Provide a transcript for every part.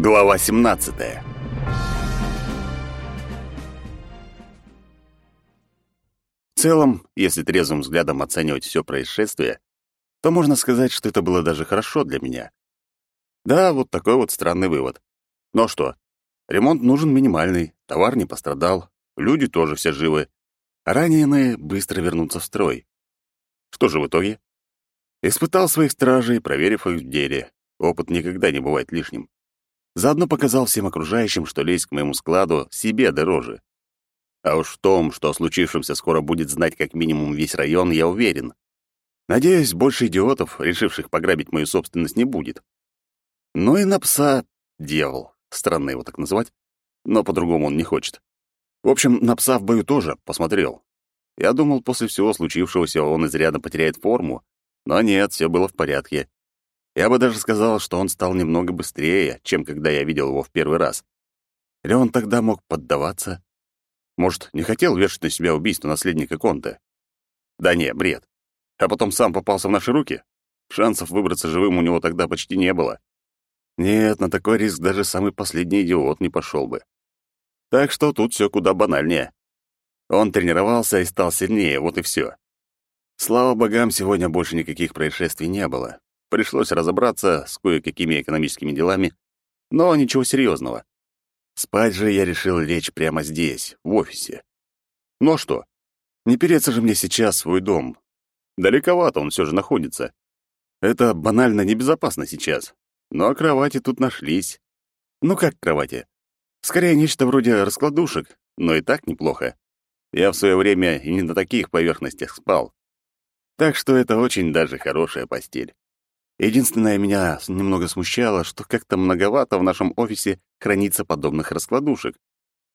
Глава 17. В целом, если трезвым взглядом оценивать все происшествие, то можно сказать, что это было даже хорошо для меня. Да, вот такой вот странный вывод. Но что? Ремонт нужен минимальный, товар не пострадал, люди тоже все живы, а раненые быстро вернутся в строй. Что же в итоге? Испытал своих стражей, проверив их в деле. Опыт никогда не бывает лишним. Заодно показал всем окружающим, что лезть к моему складу себе дороже. А уж в том, что о случившемся скоро будет знать как минимум весь район, я уверен. Надеюсь, больше идиотов, решивших пограбить мою собственность, не будет. Ну и на пса — дьявол. Странно его так называть, но по-другому он не хочет. В общем, на пса в бою тоже посмотрел. Я думал, после всего случившегося он изрядно потеряет форму, но нет, все было в порядке. Я бы даже сказал, что он стал немного быстрее, чем когда я видел его в первый раз. Или он тогда мог поддаваться? Может, не хотел вешать на себя убийство наследника Конта? Да не, бред. А потом сам попался в наши руки? Шансов выбраться живым у него тогда почти не было. Нет, на такой риск даже самый последний идиот не пошел бы. Так что тут все куда банальнее. Он тренировался и стал сильнее, вот и все. Слава богам, сегодня больше никаких происшествий не было. Пришлось разобраться с кое-какими экономическими делами, но ничего серьезного. Спать же я решил лечь прямо здесь, в офисе. Ну а что? Не переться же мне сейчас в свой дом. Далековато он все же находится. Это банально небезопасно сейчас. Но кровати тут нашлись. Ну как кровати? Скорее, нечто вроде раскладушек, но и так неплохо. Я в свое время и не на таких поверхностях спал. Так что это очень даже хорошая постель. Единственное, меня немного смущало, что как-то многовато в нашем офисе хранится подобных раскладушек.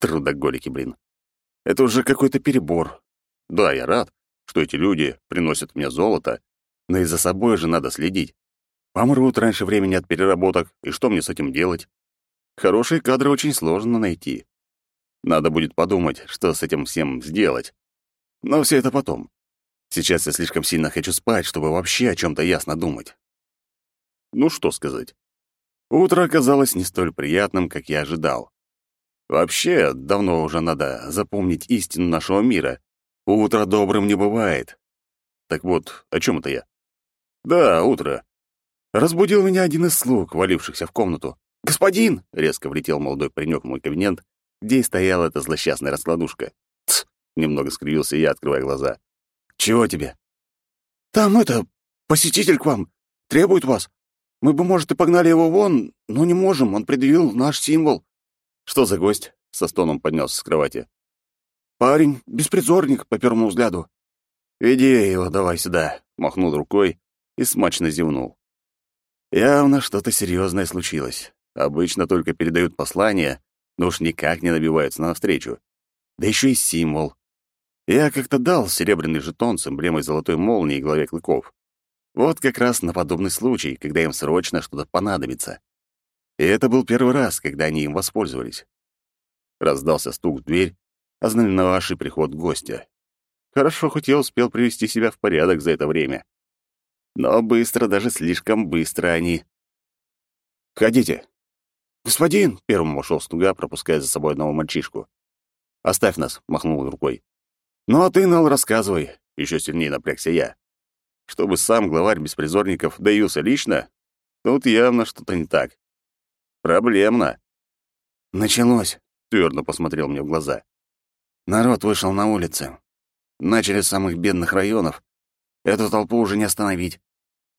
Трудоголики, блин. Это уже какой-то перебор. Да, я рад, что эти люди приносят мне золото, но и за собой же надо следить. Помрут раньше времени от переработок, и что мне с этим делать? Хорошие кадры очень сложно найти. Надо будет подумать, что с этим всем сделать. Но все это потом. Сейчас я слишком сильно хочу спать, чтобы вообще о чем то ясно думать. Ну что сказать. Утро оказалось не столь приятным, как я ожидал. Вообще, давно уже надо запомнить истину нашего мира. Утро добрым не бывает. Так вот, о чем это я? Да, утро. Разбудил меня один из слуг, валившихся в комнату. «Господин!» — резко влетел молодой паренек в мой кабинет, где и стояла эта злосчастная раскладушка. «Тсс!» — немного скривился я, открывая глаза. «Чего тебе?» «Там это... посетитель к вам. Требует вас. Мы бы, может, и погнали его вон, но не можем, он предъявил наш символ». «Что за гость?» — со стоном поднялся с кровати. «Парень, беспризорник, по первому взгляду». «Веди его давай сюда», — махнул рукой и смачно зевнул. Явно что-то серьезное случилось. Обычно только передают послания, но уж никак не набиваются навстречу. Да еще и символ. Я как-то дал серебряный жетон с эмблемой золотой молнии и главе клыков. Вот как раз на подобный случай, когда им срочно что-то понадобится. И это был первый раз, когда они им воспользовались. Раздался стук в дверь, ознаменовавший приход гостя. Хорошо, хоть я успел привести себя в порядок за это время. Но быстро, даже слишком быстро они... «Входите!» «Господин!» — первым вошел слуга, пропуская за собой одного мальчишку. «Оставь нас!» — махнул рукой. «Ну а ты, Нал, рассказывай!» — еще сильнее напрягся я. Чтобы сам главарь беспризорников доился лично, тут явно что-то не так. Проблемно. Началось, твердо посмотрел мне в глаза. Народ вышел на улицы. Начали с самых бедных районов. Эту толпу уже не остановить.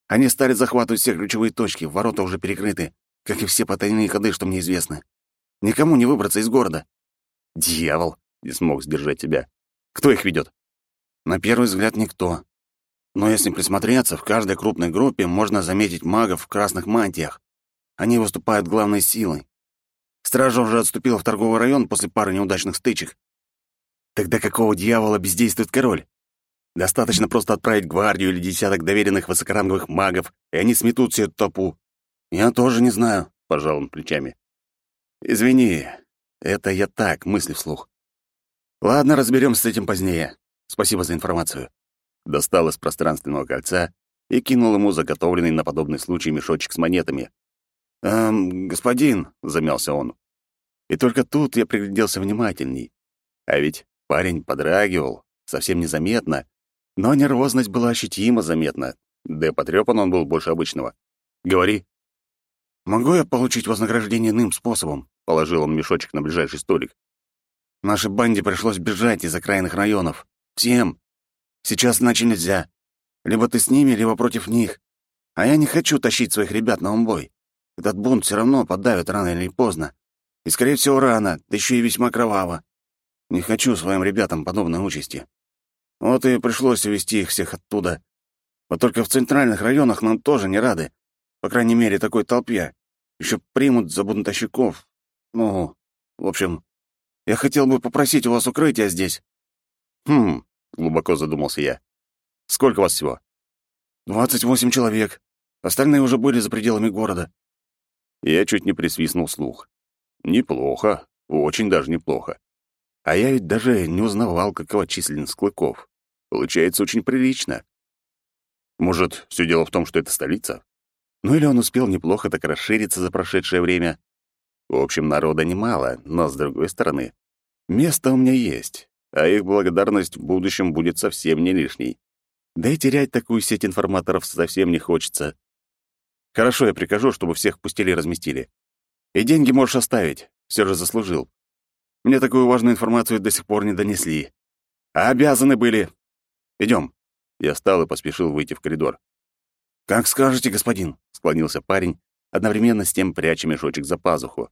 Они стали захватывать все ключевые точки, ворота уже перекрыты, как и все потайные ходы, что мне известно. Никому не выбраться из города. Дьявол, не смог сдержать тебя. Кто их ведет? На первый взгляд никто. Но если присмотреться, в каждой крупной группе можно заметить магов в красных мантиях. Они выступают главной силой. Стража уже отступила в торговый район после пары неудачных стычек. Тогда какого дьявола бездействует король? Достаточно просто отправить гвардию или десяток доверенных высокоранговых магов, и они сметут всю эту толпу. Я тоже не знаю, — пожал он плечами. Извини, это я так, мысли вслух. Ладно, разберемся с этим позднее. Спасибо за информацию достал из пространственного кольца и кинул ему заготовленный на подобный случай мешочек с монетами. «Эм, господин», — замялся он. И только тут я пригляделся внимательней. А ведь парень подрагивал, совсем незаметно, но нервозность была ощутимо заметна, да и потрёпан он был больше обычного. «Говори». «Могу я получить вознаграждение иным способом?» — положил он мешочек на ближайший столик. «Нашей банде пришлось бежать из окраинных районов. Всем. Сейчас иначе нельзя. Либо ты с ними, либо против них. А я не хочу тащить своих ребят на умбой. Этот бунт все равно подавят рано или поздно. И, скорее всего, рано, да еще и весьма кроваво. Не хочу своим ребятам подобной участи. Вот и пришлось увести их всех оттуда. Вот только в центральных районах нам тоже не рады. По крайней мере, такой толпе. Еще примут за бунтовщиков. Ну, в общем, я хотел бы попросить у вас укрытия здесь. Хм, глубоко задумался я. Сколько вас всего? Двадцать восемь человек. Остальные уже были за пределами города. Я чуть не присвистнул слух. Неплохо, очень даже неплохо. А я ведь даже не узнавал, какова численность клыков. Получается очень прилично. Может, все дело в том, что это столица? Ну или он успел неплохо так расшириться за прошедшее время? В общем, народа немало, но, с другой стороны, место у меня есть, а их благодарность в будущем будет совсем не лишней. Да и терять такую сеть информаторов совсем не хочется. Хорошо, я прикажу, чтобы всех пустили и разместили. И деньги можешь оставить, все же заслужил. Мне такую важную информацию до сих пор не донесли. А обязаны были. Идем. Я встал и поспешил выйти в коридор. «Как скажете, господин», — склонился парень, одновременно с тем пряча мешочек за пазуху.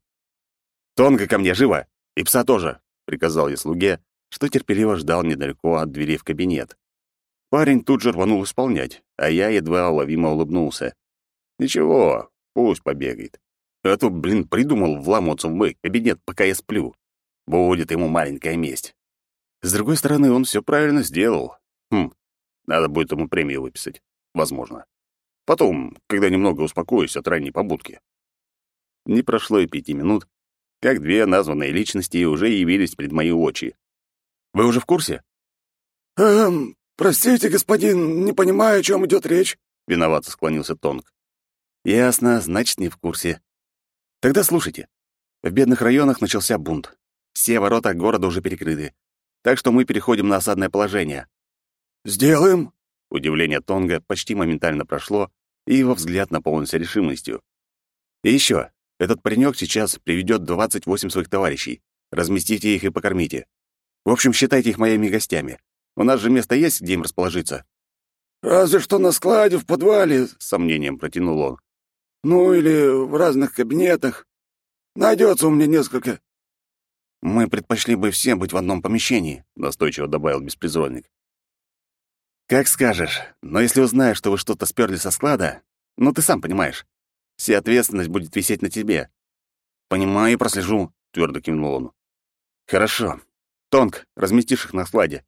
«Тонко ко мне, живо! И пса тоже!» — приказал я слуге, что терпеливо ждал недалеко от двери в кабинет. Парень тут же рванул исполнять, а я едва уловимо улыбнулся. «Ничего, пусть побегает. А то, блин, придумал вламываться в мой кабинет, пока я сплю. Будет ему маленькая месть. С другой стороны, он все правильно сделал. Хм, надо будет ему премию выписать. Возможно. Потом, когда немного успокоюсь от ранней побудки. Не прошло и пяти минут, как две названные личности уже явились пред мои очи. Вы уже в курсе? «Эм, простите, господин, не понимаю, о чем идет речь», — виновато склонился Тонг. «Ясно, значит, не в курсе. Тогда слушайте. В бедных районах начался бунт. Все ворота города уже перекрыты. Так что мы переходим на осадное положение. «Сделаем!» Удивление Тонга почти моментально прошло, и его взгляд наполнился решимостью. «И еще, этот паренек сейчас приведет 28 своих товарищей. Разместите их и покормите. В общем, считайте их моими гостями. У нас же место есть, где им расположиться». «Разве что на складе, в подвале», — с сомнением протянул он. Ну, или в разных кабинетах. Найдется у меня несколько». «Мы предпочли бы всем быть в одном помещении», — настойчиво добавил беспризорник. «Как скажешь, но если узнаю, что вы что-то сперли со склада, ну, ты сам понимаешь, вся ответственность будет висеть на тебе». «Понимаю и прослежу», — твердо кивнул он. «Хорошо. Тонк, разместишь их на складе».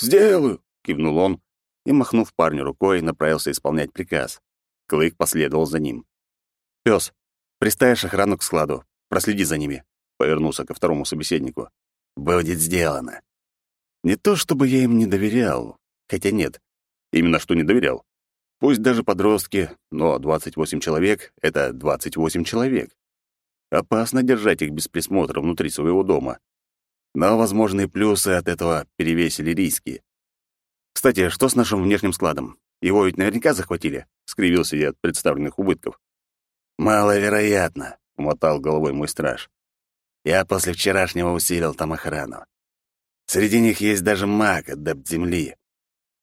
«Сделаю», — кивнул он и, махнув парню рукой, направился исполнять приказ. Клык последовал за ним. «Пёс, приставишь охрану к складу. Проследи за ними», — повернулся ко второму собеседнику. «Будет сделано». Не то чтобы я им не доверял, хотя нет, именно что не доверял. Пусть даже подростки, но 28 человек — это 28 человек. Опасно держать их без присмотра внутри своего дома. Но возможные плюсы от этого перевесили риски. «Кстати, что с нашим внешним складом? Его ведь наверняка захватили?» — скривился я от представленных убытков. «Маловероятно», — умотал головой мой страж. «Я после вчерашнего усилил там охрану. Среди них есть даже маг, адепт земли.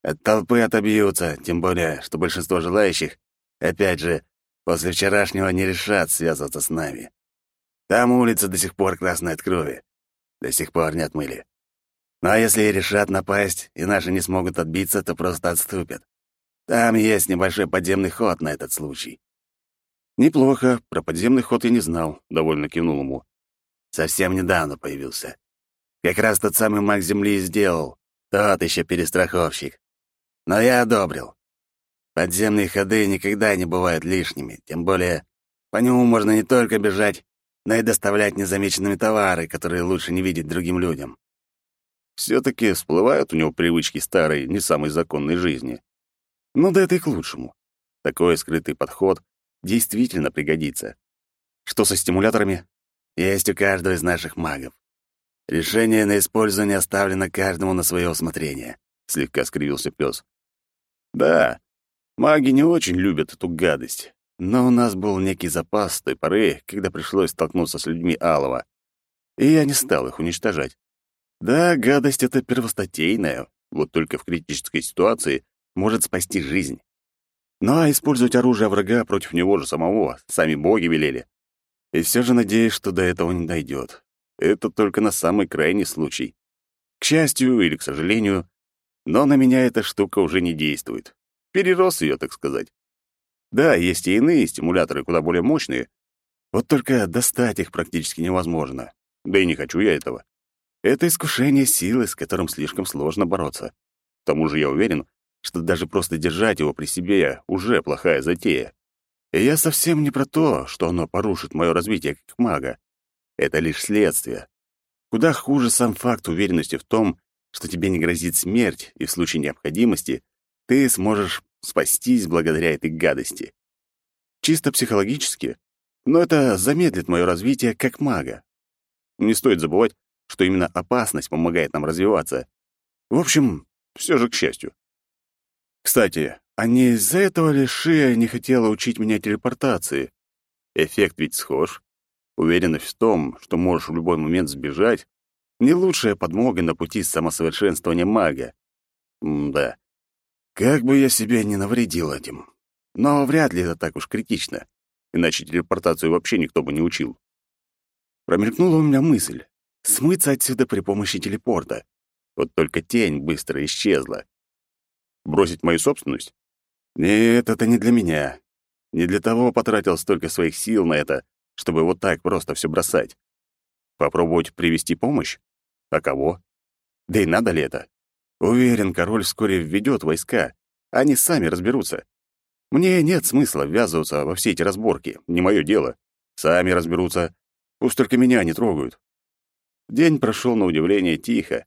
От толпы отобьются, тем более, что большинство желающих, опять же, после вчерашнего не решат связываться с нами. Там улица до сих пор красная от крови. До сих пор не отмыли. Ну а если и решат напасть, и наши не смогут отбиться, то просто отступят. Там есть небольшой подземный ход на этот случай. «Неплохо. Про подземный ход я не знал», — довольно кивнул ему. «Совсем недавно появился. Как раз тот самый маг Земли сделал. Тот еще перестраховщик. Но я одобрил. Подземные ходы никогда не бывают лишними, тем более по нему можно не только бежать, но и доставлять незамеченными товары, которые лучше не видеть другим людям. Все-таки всплывают у него привычки старой, не самой законной жизни. Ну да это и к лучшему. Такой скрытый подход действительно пригодится. Что со стимуляторами? Есть у каждого из наших магов. Решение на использование оставлено каждому на свое усмотрение, слегка скривился пес. Да, маги не очень любят эту гадость. Но у нас был некий запас той поры, когда пришлось столкнуться с людьми Алова. И я не стал их уничтожать. Да, гадость — это первостатейная, вот только в критической ситуации может спасти жизнь. Ну а использовать оружие врага против него же самого сами боги велели. И все же надеюсь, что до этого не дойдет. Это только на самый крайний случай. К счастью или к сожалению, но на меня эта штука уже не действует. Перерос ее, так сказать. Да, есть и иные стимуляторы, куда более мощные. Вот только достать их практически невозможно. Да и не хочу я этого. Это искушение силы, с которым слишком сложно бороться. К тому же я уверен, что даже просто держать его при себе уже плохая затея. И я совсем не про то, что оно порушит мое развитие как мага. Это лишь следствие. Куда хуже сам факт уверенности в том, что тебе не грозит смерть, и в случае необходимости ты сможешь спастись благодаря этой гадости. Чисто психологически, но это замедлит мое развитие как мага. Не стоит забывать, что именно опасность помогает нам развиваться. В общем, все же к счастью. Кстати, а не из-за этого ли Шия не хотела учить меня телепортации? Эффект ведь схож. Уверенность в том, что можешь в любой момент сбежать, не лучшая подмога на пути самосовершенствования мага. М да. Как бы я себя не навредил этим. Но вряд ли это так уж критично, иначе телепортацию вообще никто бы не учил. Промелькнула у меня мысль — смыться отсюда при помощи телепорта. Вот только тень быстро исчезла. Бросить мою собственность? Нет, это не для меня. Не для того потратил столько своих сил на это, чтобы вот так просто все бросать. Попробовать привести помощь? А кого? Да и надо ли это? Уверен, король вскоре введет войска. Они сами разберутся. Мне нет смысла ввязываться во все эти разборки. Не мое дело. Сами разберутся. Пусть только меня не трогают. День прошел на удивление тихо.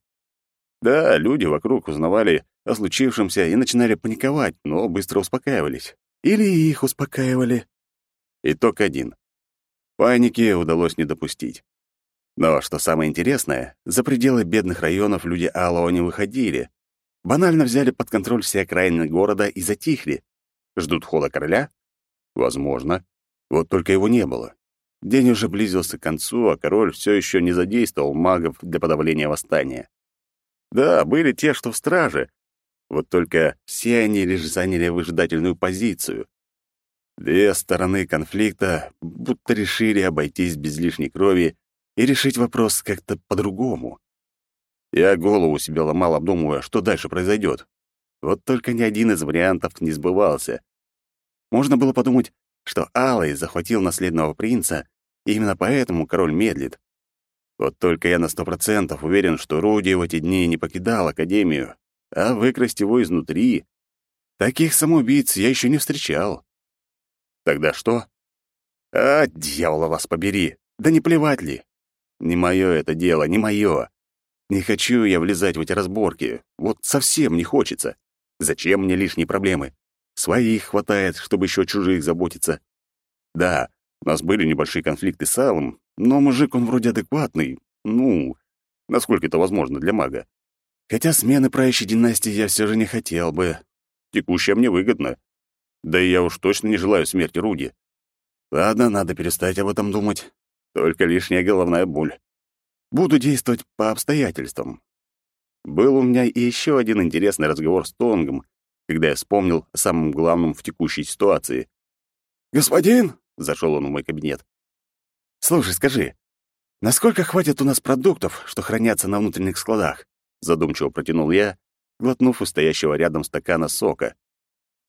Да, люди вокруг узнавали о случившемся и начинали паниковать, но быстро успокаивались. Или их успокаивали. Итог один. Паники удалось не допустить. Но, что самое интересное, за пределы бедных районов люди Алло не выходили. Банально взяли под контроль все окраины города и затихли. Ждут хода короля? Возможно. Вот только его не было. День уже близился к концу, а король все еще не задействовал магов для подавления восстания. Да, были те, что в страже. Вот только все они лишь заняли выжидательную позицию. Две стороны конфликта будто решили обойтись без лишней крови и решить вопрос как-то по-другому. Я голову себе ломал, обдумывая, что дальше произойдет. Вот только ни один из вариантов не сбывался. Можно было подумать, что Алый захватил наследного принца, и именно поэтому король медлит. Вот только я на сто процентов уверен, что Руди в эти дни не покидал Академию, а выкрасть его изнутри... Таких самоубийц я еще не встречал. Тогда что? А, дьявола вас побери! Да не плевать ли? Не мое это дело, не мое. Не хочу я влезать в эти разборки. Вот совсем не хочется. Зачем мне лишние проблемы? Своих хватает, чтобы еще чужих заботиться. Да, у нас были небольшие конфликты с Алым, но мужик он вроде адекватный. Ну, насколько это возможно для мага. Хотя смены правящей династии я все же не хотел бы. Текущая мне выгодна. Да и я уж точно не желаю смерти Руди. Ладно, надо перестать об этом думать. Только лишняя головная боль. Буду действовать по обстоятельствам. Был у меня и еще один интересный разговор с Тонгом, когда я вспомнил о самом главном в текущей ситуации. «Господин!» — зашел он в мой кабинет. «Слушай, скажи, насколько хватит у нас продуктов, что хранятся на внутренних складах?» Задумчиво протянул я, глотнув из стоящего рядом стакана сока.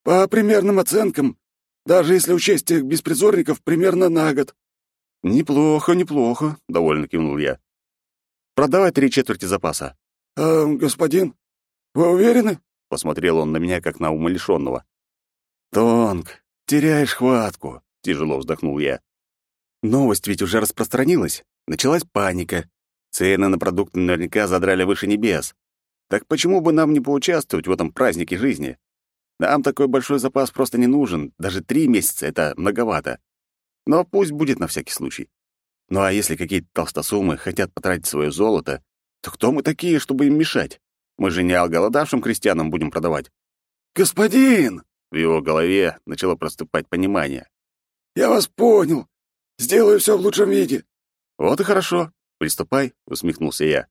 «По примерным оценкам, даже если учесть тех беспризорников, примерно на год. «Неплохо, неплохо», — довольно кивнул я. «Продавай три четверти запаса». «А, господин, вы уверены?» — посмотрел он на меня, как на умалишенного. «Тонг, теряешь хватку», — тяжело вздохнул я. «Новость ведь уже распространилась. Началась паника. Цены на продукты наверняка задрали выше небес. Так почему бы нам не поучаствовать в этом празднике жизни? Нам такой большой запас просто не нужен. Даже три месяца — это многовато. Но пусть будет на всякий случай. Ну а если какие-то толстосумы хотят потратить свое золото, то кто мы такие, чтобы им мешать? Мы же не оголодавшим крестьянам будем продавать. «Господин!» В его голове начало проступать понимание. «Я вас понял. Сделаю все в лучшем виде». «Вот и хорошо. Приступай», — усмехнулся я.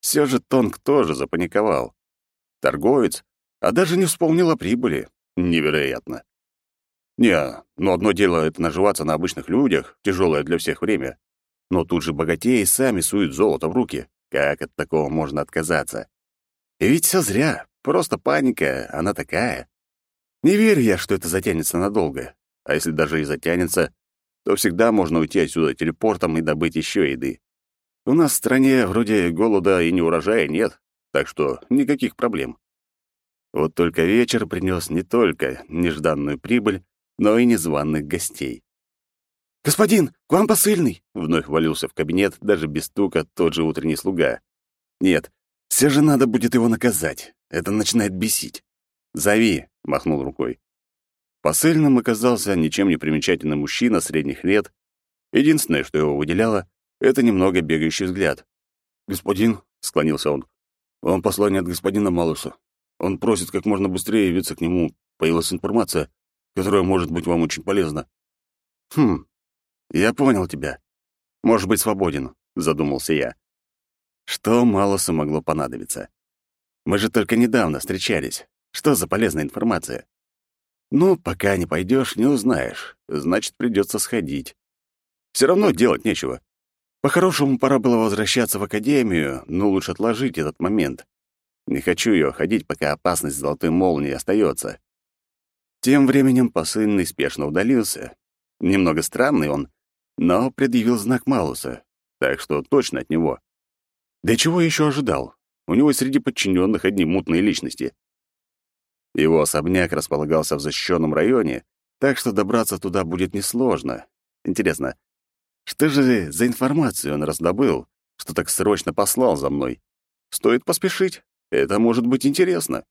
Все же Тонг тоже запаниковал. Торговец, а даже не вспомнил о прибыли. Невероятно. Не, ну одно дело — это наживаться на обычных людях, тяжелое для всех время. Но тут же богатеи сами суют золото в руки. Как от такого можно отказаться? И ведь все зря. Просто паника, она такая. Не верю я, что это затянется надолго. А если даже и затянется, то всегда можно уйти отсюда телепортом и добыть еще еды. У нас в стране вроде голода и неурожая нет, так что никаких проблем. Вот только вечер принес не только нежданную прибыль, но и незваных гостей. «Господин, к вам посыльный!» — вновь валился в кабинет, даже без стука, тот же утренний слуга. «Нет, все же надо будет его наказать. Это начинает бесить. Зови!» — махнул рукой. Посыльным оказался ничем не примечательный мужчина средних лет. Единственное, что его выделяло, — это немного бегающий взгляд. «Господин», — склонился он, — «вам послание от господина Малуса. Он просит как можно быстрее явиться к нему. Появилась информация, которая может быть вам очень полезна». «Хм, «Я понял тебя. Можешь быть свободен», — задумался я. Что Малосу могло понадобиться? Мы же только недавно встречались. Что за полезная информация? Ну, пока не пойдешь, не узнаешь. Значит, придется сходить. Все равно делать нечего. По-хорошему, пора было возвращаться в академию, но лучше отложить этот момент. Не хочу ее ходить, пока опасность золотой молнии остается. Тем временем посыльный спешно удалился. Немного странный он, но предъявил знак Малуса, так что точно от него. Да чего еще ожидал? У него среди подчиненных одни мутные личности. Его особняк располагался в защищенном районе, так что добраться туда будет несложно. Интересно, что же за информацию он раздобыл, что так срочно послал за мной? Стоит поспешить, это может быть интересно.